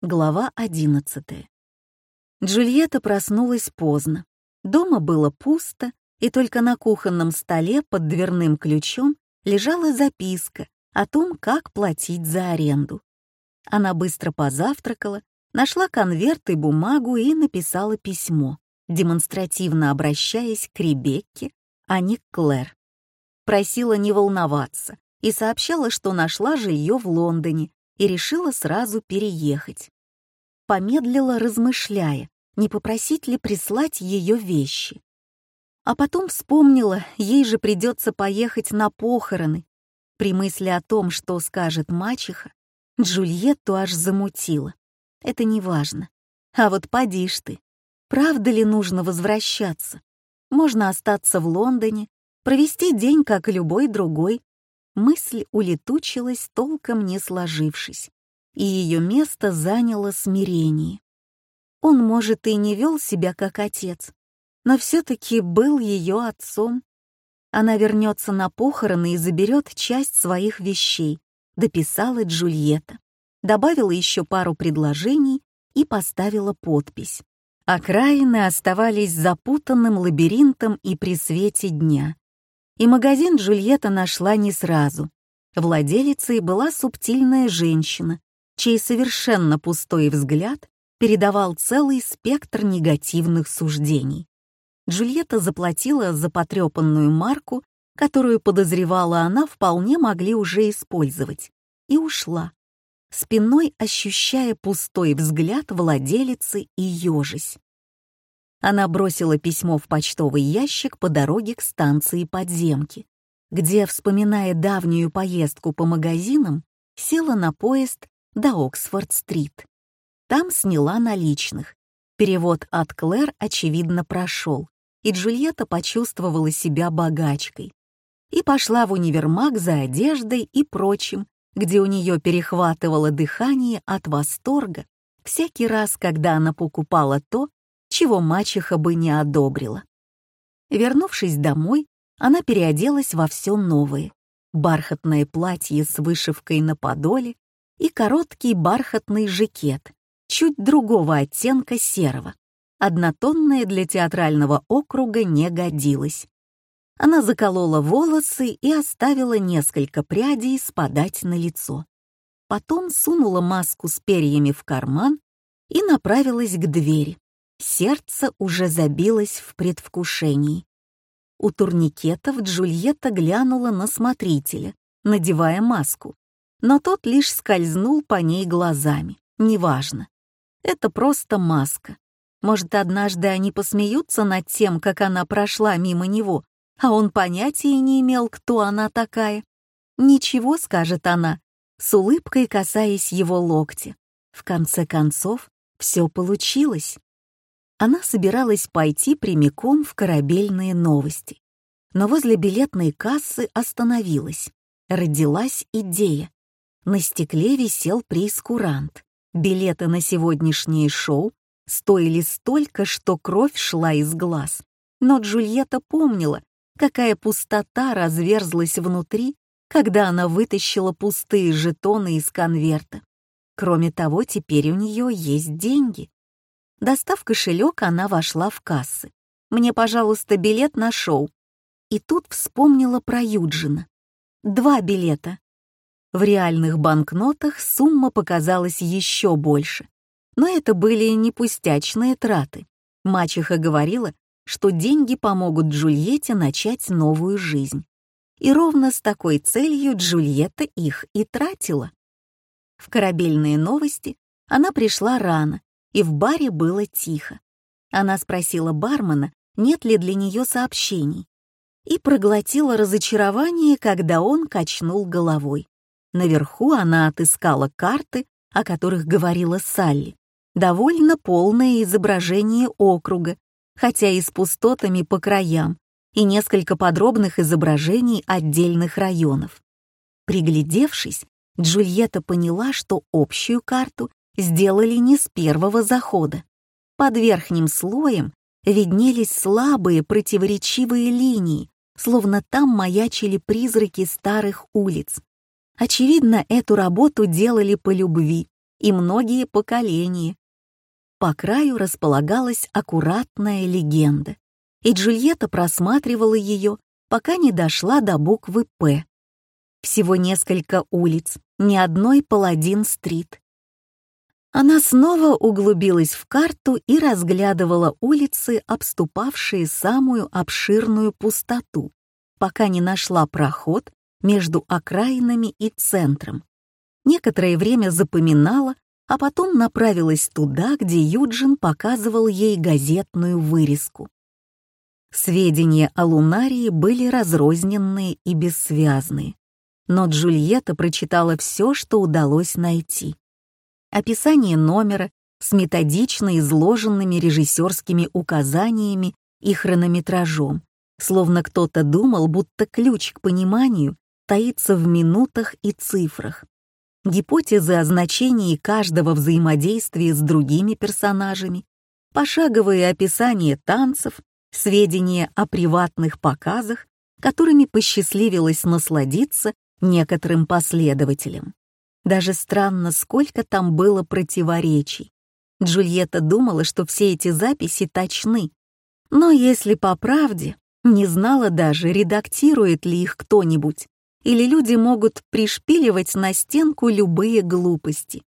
Глава 11. Джульетта проснулась поздно. Дома было пусто, и только на кухонном столе под дверным ключом лежала записка о том, как платить за аренду. Она быстро позавтракала, нашла конверт и бумагу и написала письмо, демонстративно обращаясь к Ребекке, а не к Клэр. Просила не волноваться и сообщала, что нашла жилье в Лондоне и решила сразу переехать. Помедлила, размышляя, не попросить ли прислать ее вещи. А потом вспомнила, ей же придется поехать на похороны. При мысли о том, что скажет мачеха, Джульетту аж замутила. Это не важно. А вот поди ж ты. Правда ли нужно возвращаться? Можно остаться в Лондоне, провести день, как любой другой, мысль улетучилась, толком не сложившись, и ее место заняло смирение. Он, может, и не вел себя как отец, но все-таки был ее отцом. Она вернется на похороны и заберет часть своих вещей, дописала Джульетта, добавила еще пару предложений и поставила подпись. Окраины оставались запутанным лабиринтом и при свете дня, и магазин Джульетта нашла не сразу. Владелицей была субтильная женщина, чей совершенно пустой взгляд передавал целый спектр негативных суждений. Джульетта заплатила за потрепанную марку, которую, подозревала она, вполне могли уже использовать, и ушла, спиной ощущая пустой взгляд владелицы и ежись. Она бросила письмо в почтовый ящик по дороге к станции подземки, где, вспоминая давнюю поездку по магазинам, села на поезд до Оксфорд-стрит. Там сняла наличных. Перевод от Клэр, очевидно, прошел, и Джульетта почувствовала себя богачкой. И пошла в универмаг за одеждой и прочим, где у нее перехватывало дыхание от восторга всякий раз, когда она покупала то, чего мачеха бы не одобрила. Вернувшись домой, она переоделась во все новое. Бархатное платье с вышивкой на подоле и короткий бархатный жакет, чуть другого оттенка серого. Однотонное для театрального округа не годилось. Она заколола волосы и оставила несколько прядей спадать на лицо. Потом сунула маску с перьями в карман и направилась к двери. Сердце уже забилось в предвкушении. У турникетов Джульетта глянула на смотрителя, надевая маску, но тот лишь скользнул по ней глазами. Неважно. Это просто маска. Может, однажды они посмеются над тем, как она прошла мимо него, а он понятия не имел, кто она такая. «Ничего», — скажет она, с улыбкой касаясь его локтя. В конце концов, все получилось. Она собиралась пойти прямиком в корабельные новости. Но возле билетной кассы остановилась. Родилась идея. На стекле висел прейскурант. Билеты на сегодняшнее шоу стоили столько, что кровь шла из глаз. Но Джульетта помнила, какая пустота разверзлась внутри, когда она вытащила пустые жетоны из конверта. Кроме того, теперь у нее есть деньги. Достав кошелек, она вошла в кассы. «Мне, пожалуйста, билет на шоу». И тут вспомнила про Юджина. Два билета. В реальных банкнотах сумма показалась еще больше. Но это были не пустячные траты. Мачеха говорила, что деньги помогут Джульетте начать новую жизнь. И ровно с такой целью Джульетта их и тратила. В корабельные новости она пришла рано, и в баре было тихо. Она спросила бармена, нет ли для нее сообщений, и проглотила разочарование, когда он качнул головой. Наверху она отыскала карты, о которых говорила Салли. Довольно полное изображение округа, хотя и с пустотами по краям, и несколько подробных изображений отдельных районов. Приглядевшись, Джульетта поняла, что общую карту сделали не с первого захода. Под верхним слоем виднелись слабые противоречивые линии, словно там маячили призраки старых улиц. Очевидно, эту работу делали по любви, и многие поколения. По краю располагалась аккуратная легенда, и Джульетта просматривала ее, пока не дошла до буквы «П». Всего несколько улиц, ни одной Паладин-стрит. Она снова углубилась в карту и разглядывала улицы, обступавшие самую обширную пустоту, пока не нашла проход между окраинами и центром. Некоторое время запоминала, а потом направилась туда, где Юджин показывал ей газетную вырезку. Сведения о Лунарии были разрозненные и бессвязные, но Джульетта прочитала все, что удалось найти. Описание номера с методично изложенными режиссерскими указаниями и хронометражом, словно кто-то думал, будто ключ к пониманию таится в минутах и цифрах. Гипотезы о значении каждого взаимодействия с другими персонажами, пошаговые описания танцев, сведения о приватных показах, которыми посчастливилось насладиться некоторым последователям. Даже странно, сколько там было противоречий. Джульетта думала, что все эти записи точны, но если по правде, не знала даже, редактирует ли их кто-нибудь, или люди могут пришпиливать на стенку любые глупости.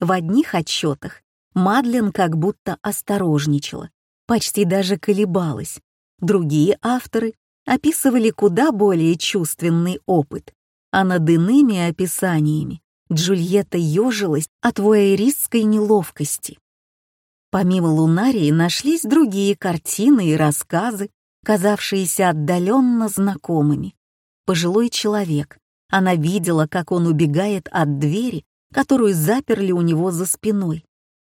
В одних отчетах Мадлен как будто осторожничала, почти даже колебалась. Другие авторы описывали куда более чувственный опыт, а над иными описаниями Джульетта ежилась от воэристской неловкости. Помимо Лунарии нашлись другие картины и рассказы, казавшиеся отдаленно знакомыми. Пожилой человек. Она видела, как он убегает от двери, которую заперли у него за спиной.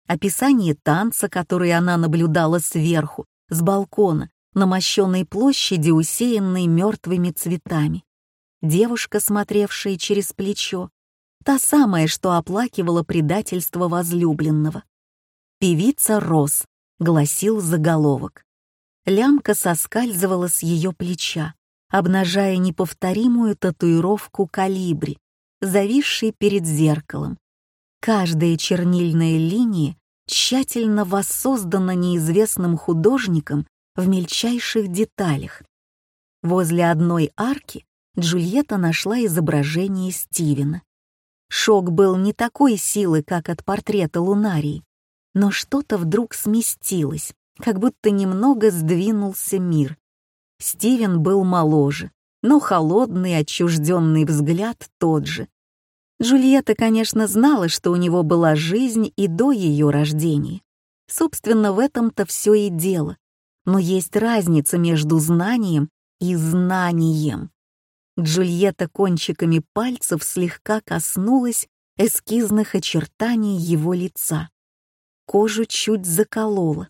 Описание танца, который она наблюдала сверху, с балкона, на мощенной площади, усеянной мертвыми цветами. Девушка, смотревшая через плечо, та самая, что оплакивала предательство возлюбленного. «Певица Рос», — гласил заголовок. Лямка соскальзывала с ее плеча, обнажая неповторимую татуировку калибри, зависшей перед зеркалом. Каждая чернильная линия тщательно воссоздана неизвестным художником в мельчайших деталях. Возле одной арки Джульетта нашла изображение Стивена. Шок был не такой силы, как от портрета Лунарии, но что-то вдруг сместилось, как будто немного сдвинулся мир. Стивен был моложе, но холодный, отчужденный взгляд тот же. Джульетта, конечно, знала, что у него была жизнь и до ее рождения. Собственно, в этом-то все и дело. Но есть разница между знанием и знанием. Джульетта кончиками пальцев слегка коснулась эскизных очертаний его лица. Кожу чуть заколола.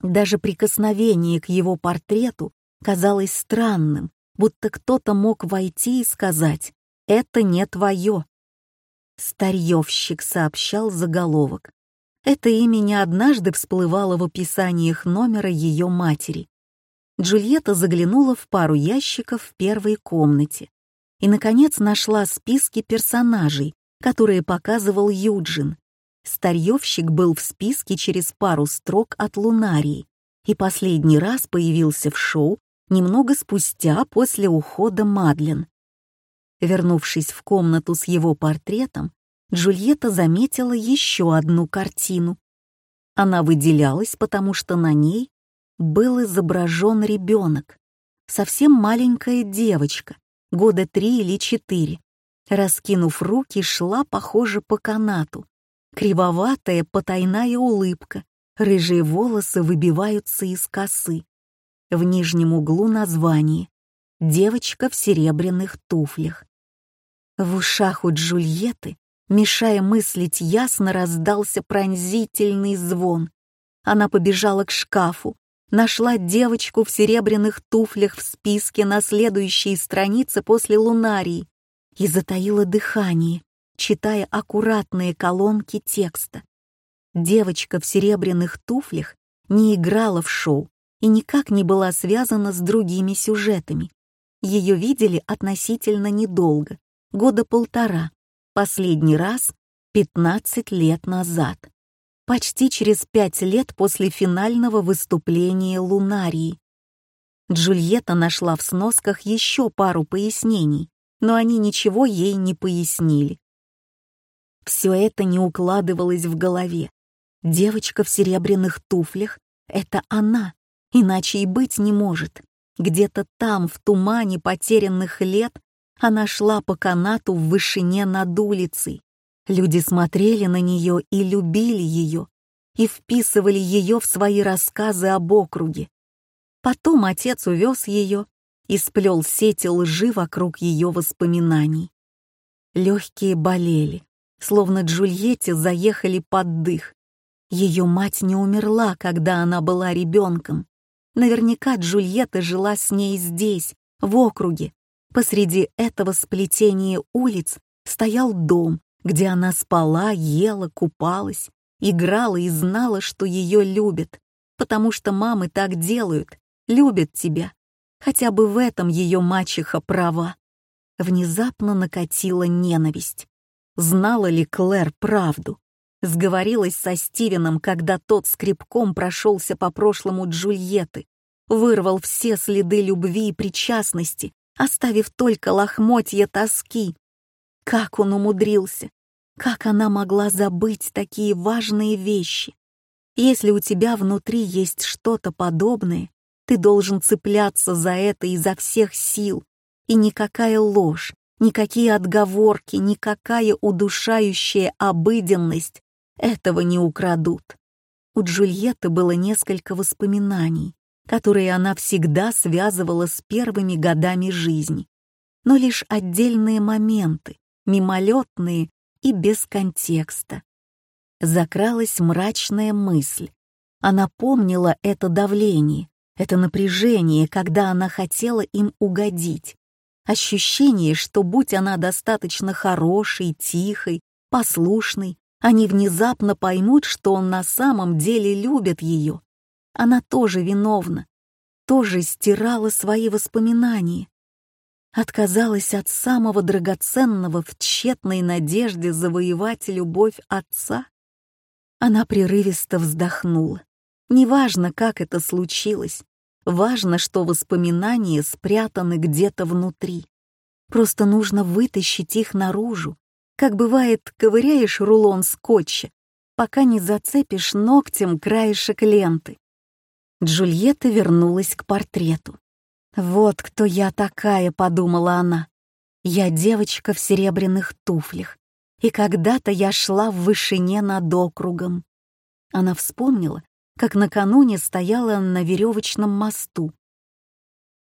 Даже прикосновение к его портрету казалось странным, будто кто-то мог войти и сказать «это не твое». Старьевщик сообщал заголовок. Это имя не однажды всплывало в описаниях номера ее матери. Джульетта заглянула в пару ящиков в первой комнате и, наконец, нашла списки персонажей, которые показывал Юджин. Старьевщик был в списке через пару строк от Лунарии и последний раз появился в шоу немного спустя после ухода Мадлен. Вернувшись в комнату с его портретом, Джульетта заметила еще одну картину. Она выделялась, потому что на ней был изображен ребенок, совсем маленькая девочка, года три или четыре. Раскинув руки, шла, похоже, по канату. Кривоватая потайная улыбка, рыжие волосы выбиваются из косы. В нижнем углу название «Девочка в серебряных туфлях». В ушах у Джульетты, мешая мыслить ясно, раздался пронзительный звон. Она побежала к шкафу, нашла девочку в серебряных туфлях в списке на следующей странице после лунарии и затаила дыхание, читая аккуратные колонки текста. Девочка в серебряных туфлях не играла в шоу, и никак не была связана с другими сюжетами. Ее видели относительно недолго, года полтора. Последний раз 15 лет назад, почти через пять лет после финального выступления Лунарии. Джульетта нашла в сносках еще пару пояснений, но они ничего ей не пояснили. Все это не укладывалось в голове. Девочка в серебряных туфлях — это она, иначе и быть не может. Где-то там, в тумане потерянных лет, она шла по канату в вышине над улицей. Люди смотрели на нее и любили ее, и вписывали ее в свои рассказы об округе. Потом отец увез ее и сплел сети лжи вокруг ее воспоминаний. Легкие болели, словно Джульетте заехали под дых. Ее мать не умерла, когда она была ребенком. Наверняка Джульетта жила с ней здесь, в округе. Посреди этого сплетения улиц стоял дом, где она спала, ела, купалась, играла и знала, что ее любят, потому что мамы так делают, любят тебя. Хотя бы в этом ее мачеха права. Внезапно накатила ненависть. Знала ли Клэр правду? Сговорилась со Стивеном, когда тот скребком прошелся по прошлому Джульетты, вырвал все следы любви и причастности, оставив только лохмотья тоски. Как он умудрился? Как она могла забыть такие важные вещи? Если у тебя внутри есть что-то подобное, ты должен цепляться за это изо всех сил, и никакая ложь, никакие отговорки, никакая удушающая обыденность этого не украдут. У Джульетты было несколько воспоминаний, которые она всегда связывала с первыми годами жизни, но лишь отдельные моменты, мимолетные и без контекста. Закралась мрачная мысль. Она помнила это давление, это напряжение, когда она хотела им угодить. Ощущение, что будь она достаточно хорошей, тихой, послушной, они внезапно поймут, что он на самом деле любит ее. Она тоже виновна, тоже стирала свои воспоминания. Отказалась от самого драгоценного в тщетной надежде завоевать любовь отца. Она прерывисто вздохнула. Неважно, как это случилось, важно, что воспоминания спрятаны где-то внутри. Просто нужно вытащить их наружу, как бывает, ковыряешь рулон скотча, пока не зацепишь ногтем краешек ленты. Джульетта вернулась к портрету. «Вот кто я такая», — подумала она. «Я девочка в серебряных туфлях, и когда-то я шла в вышине над округом». Она вспомнила, как накануне стояла на веревочном мосту.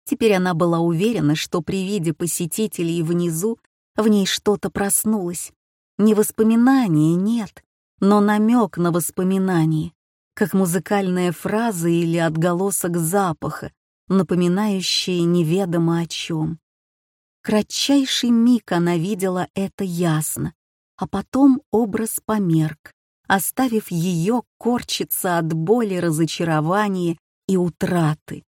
Теперь она была уверена, что при виде посетителей внизу в ней что-то проснулось. Не воспоминание, нет, но намек на воспоминание, как музыкальная фраза или отголосок запаха, напоминающий неведомо о чем. Кратчайший миг она видела это ясно, а потом образ померк, оставив ее корчиться от боли, разочарования и утраты.